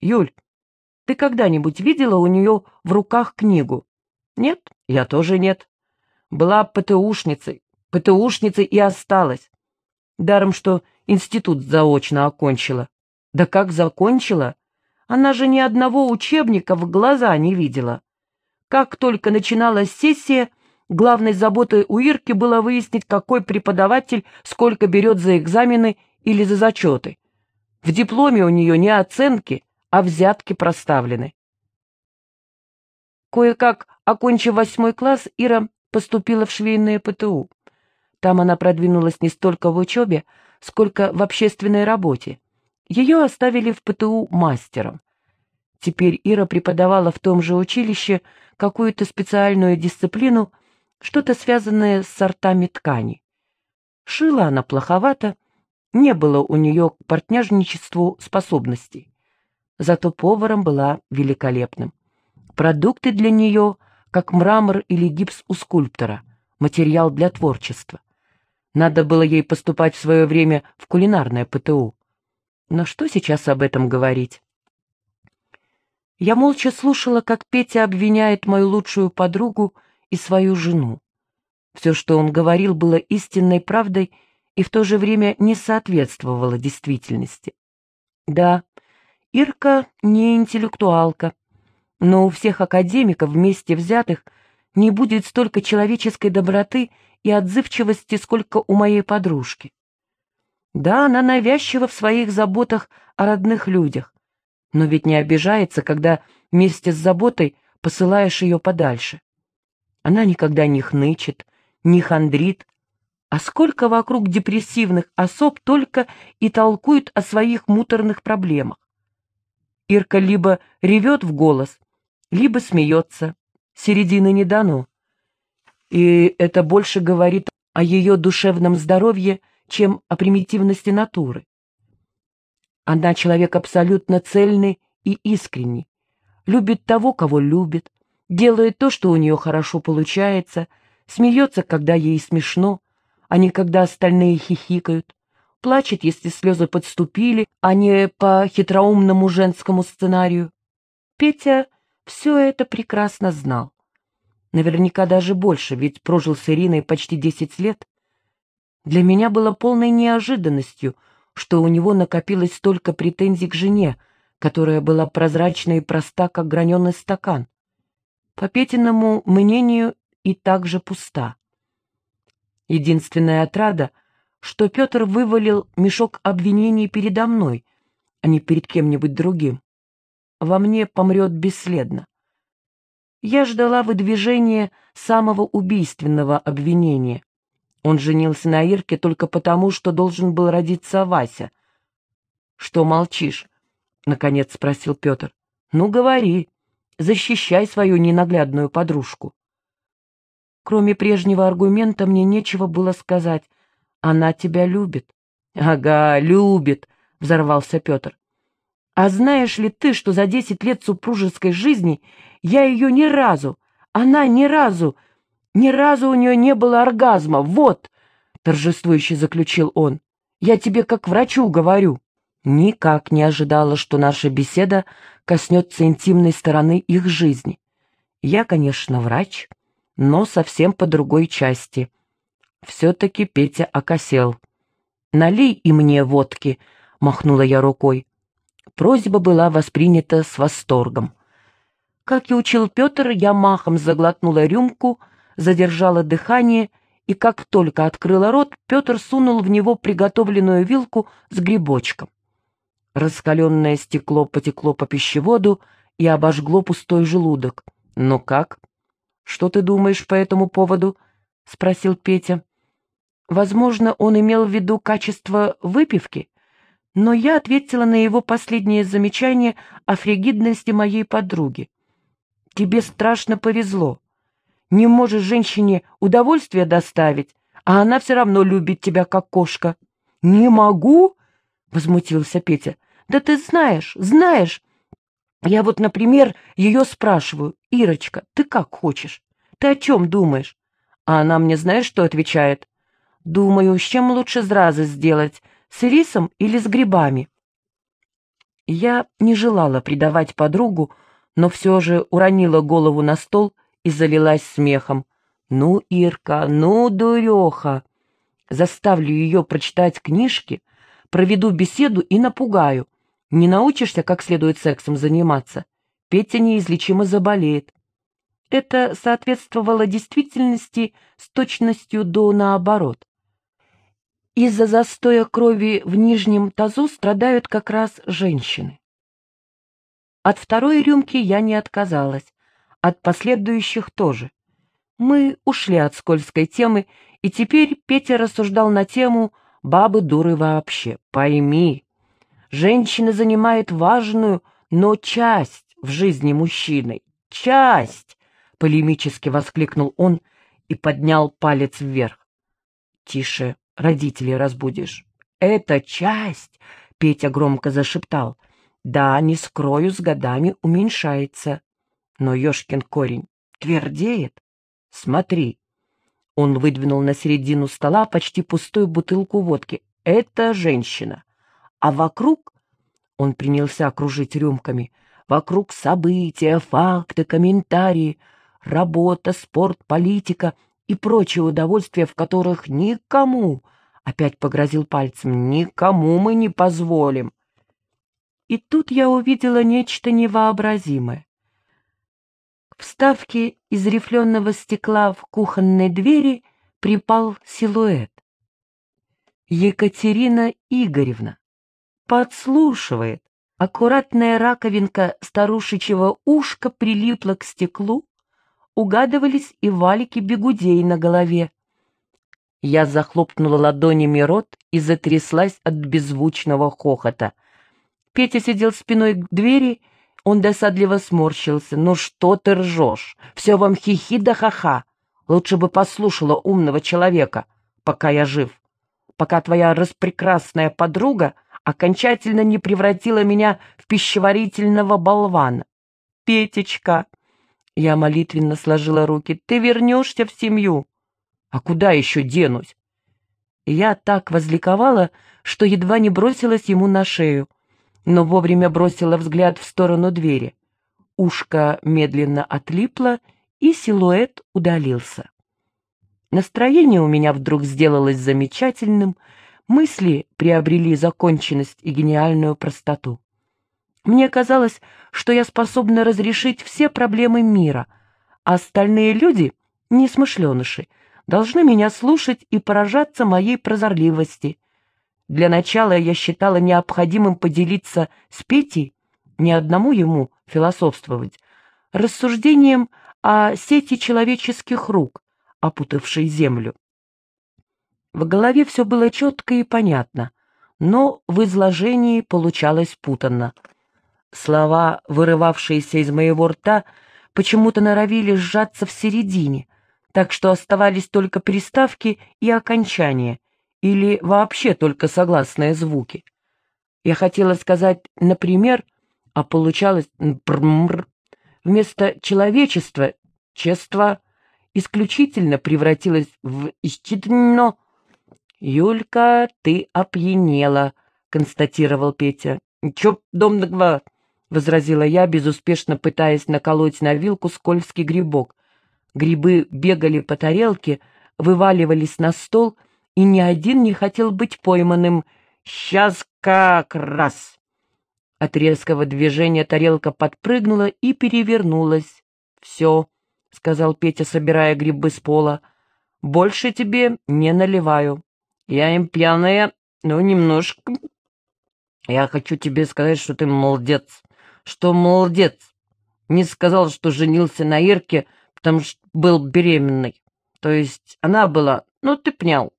Юль, ты когда-нибудь видела у нее в руках книгу? Нет, я тоже нет. Была ПТУшницей, ПТУшницей и осталась. Даром, что институт заочно окончила. Да как закончила? Она же ни одного учебника в глаза не видела. Как только начиналась сессия, главной заботой у Ирки было выяснить, какой преподаватель сколько берет за экзамены или за зачеты. В дипломе у нее не оценки, а взятки проставлены. Кое-как, окончив восьмой класс, Ира поступила в швейное ПТУ. Там она продвинулась не столько в учебе, сколько в общественной работе. Ее оставили в ПТУ мастером. Теперь Ира преподавала в том же училище какую-то специальную дисциплину, что-то связанное с сортами ткани. Шила она плоховато, не было у нее к партняжничеству способностей. Зато поваром была великолепным. Продукты для нее, как мрамор или гипс у скульптора, материал для творчества. Надо было ей поступать в свое время в кулинарное ПТУ. Но что сейчас об этом говорить? Я молча слушала, как Петя обвиняет мою лучшую подругу и свою жену. Все, что он говорил, было истинной правдой и в то же время не соответствовало действительности. Да, Ирка не интеллектуалка, но у всех академиков вместе взятых не будет столько человеческой доброты и отзывчивости, сколько у моей подружки. Да, она навязчива в своих заботах о родных людях, но ведь не обижается, когда вместе с заботой посылаешь ее подальше. Она никогда не хнычет, не хандрит, а сколько вокруг депрессивных особ только и толкуют о своих муторных проблемах. Ирка либо ревет в голос, либо смеется, середины не дано. И это больше говорит о ее душевном здоровье, чем о примитивности натуры. Она человек абсолютно цельный и искренний, любит того, кого любит, делает то, что у нее хорошо получается, смеется, когда ей смешно, а не когда остальные хихикают, плачет, если слезы подступили, а не по хитроумному женскому сценарию. Петя все это прекрасно знал. Наверняка даже больше, ведь прожил с Ириной почти десять лет. Для меня было полной неожиданностью — что у него накопилось столько претензий к жене, которая была прозрачна и проста, как граненый стакан. По Петиному мнению и так же пуста. Единственная отрада, что Петр вывалил мешок обвинений передо мной, а не перед кем-нибудь другим. Во мне помрет бесследно. Я ждала выдвижения самого убийственного обвинения, он женился на Ирке только потому, что должен был родиться Вася. — Что молчишь? — наконец спросил Петр. — Ну, говори, защищай свою ненаглядную подружку. Кроме прежнего аргумента мне нечего было сказать. Она тебя любит. — Ага, любит, — взорвался Петр. — А знаешь ли ты, что за десять лет супружеской жизни я ее ни разу, она ни разу ни разу у нее не было оргазма, вот!» — торжествующе заключил он. «Я тебе как врачу говорю». Никак не ожидала, что наша беседа коснется интимной стороны их жизни. Я, конечно, врач, но совсем по другой части. Все-таки Петя окосел. «Налей и мне водки», — махнула я рукой. Просьба была воспринята с восторгом. Как и учил Петр, я махом заглотнула рюмку — задержала дыхание, и как только открыла рот, Петр сунул в него приготовленную вилку с грибочком. Раскаленное стекло потекло по пищеводу и обожгло пустой желудок. «Ну как? Что ты думаешь по этому поводу?» — спросил Петя. Возможно, он имел в виду качество выпивки, но я ответила на его последнее замечание о фригидности моей подруги. «Тебе страшно повезло не можешь женщине удовольствие доставить, а она все равно любит тебя, как кошка. — Не могу? — возмутился Петя. — Да ты знаешь, знаешь. Я вот, например, ее спрашиваю, «Ирочка, ты как хочешь? Ты о чем думаешь?» А она мне знаешь, что отвечает? «Думаю, с чем лучше зразы сделать, с рисом или с грибами?» Я не желала предавать подругу, но все же уронила голову на стол и залилась смехом. «Ну, Ирка, ну, дуреха! Заставлю ее прочитать книжки, проведу беседу и напугаю. Не научишься, как следует сексом заниматься. Петя неизлечимо заболеет». Это соответствовало действительности с точностью до наоборот. Из-за застоя крови в нижнем тазу страдают как раз женщины. От второй рюмки я не отказалась, от последующих тоже. Мы ушли от скользкой темы, и теперь Петя рассуждал на тему «бабы дуры вообще». Пойми, женщина занимает важную, но часть в жизни мужчины. Часть! — полемически воскликнул он и поднял палец вверх. «Тише, родителей разбудишь. «Это часть!» — Петя громко зашептал. «Да, не скрою, с годами уменьшается. Но Ёшкин корень твердеет. Смотри!» Он выдвинул на середину стола почти пустую бутылку водки. «Это женщина. А вокруг...» Он принялся окружить рюмками. «Вокруг события, факты, комментарии, работа, спорт, политика — и прочие удовольствия, в которых никому, опять погрозил пальцем, никому мы не позволим. И тут я увидела нечто невообразимое. К вставке из рифленого стекла в кухонной двери припал силуэт. Екатерина Игоревна подслушивает. Аккуратная раковинка старушечьего ушка прилипла к стеклу, угадывались и валики бегудей на голове. Я захлопнула ладонями рот и затряслась от беззвучного хохота. Петя сидел спиной к двери, он досадливо сморщился. «Ну что ты ржешь? Все вам хихи да ха-ха. Лучше бы послушала умного человека, пока я жив, пока твоя распрекрасная подруга окончательно не превратила меня в пищеварительного болвана. Петечка, я молитвенно сложила руки. «Ты вернешься в семью!» «А куда еще денусь?» Я так возликовала, что едва не бросилась ему на шею, но вовремя бросила взгляд в сторону двери. Ушко медленно отлипло, и силуэт удалился. Настроение у меня вдруг сделалось замечательным, мысли приобрели законченность и гениальную простоту. Мне казалось, что я способна разрешить все проблемы мира, а остальные люди, несмышленыши, должны меня слушать и поражаться моей прозорливости. Для начала я считала необходимым поделиться с Петей, не одному ему философствовать, рассуждением о сети человеческих рук, опутавшей землю. В голове все было четко и понятно, но в изложении получалось путанно. Слова, вырывавшиеся из моего рта, почему-то норовили сжаться в середине, так что оставались только приставки и окончания, или вообще только согласные звуки. Я хотела сказать «например», а получалось «брмр». Вместо человечества чество исключительно превратилось в «исчитно». «Юлька, ты опьянела», — констатировал Петя. «Чё, домного?» — возразила я, безуспешно пытаясь наколоть на вилку скользкий грибок. Грибы бегали по тарелке, вываливались на стол, и ни один не хотел быть пойманным. «Сейчас как раз!» От резкого движения тарелка подпрыгнула и перевернулась. «Все», — сказал Петя, собирая грибы с пола, — «больше тебе не наливаю. Я им пьяная, но немножко. Я хочу тебе сказать, что ты молодец что молодец. Не сказал, что женился на Ирке, потому что был беременной. То есть она была, ну ты пнял.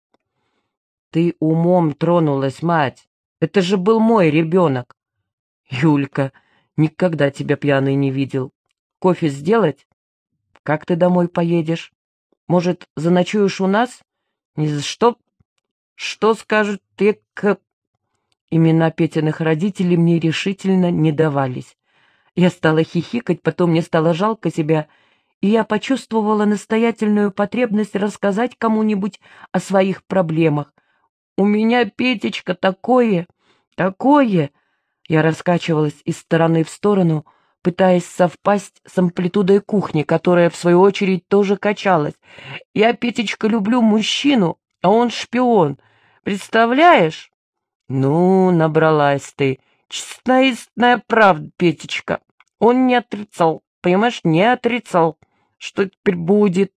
Ты умом тронулась, мать. Это же был мой ребенок. Юлька, никогда тебя пьяной не видел. Кофе сделать? Как ты домой поедешь? Может, заночуешь у нас? Не за что? Что скажет ты к... Имена Петиных родителей мне решительно не давались. Я стала хихикать, потом мне стало жалко себя, и я почувствовала настоятельную потребность рассказать кому-нибудь о своих проблемах. «У меня, Петечка, такое, такое!» Я раскачивалась из стороны в сторону, пытаясь совпасть с амплитудой кухни, которая, в свою очередь, тоже качалась. «Я, Петечка, люблю мужчину, а он шпион. Представляешь?» «Ну, набралась ты. Честная правда, Петечка. Он не отрицал, понимаешь, не отрицал. Что теперь будет?»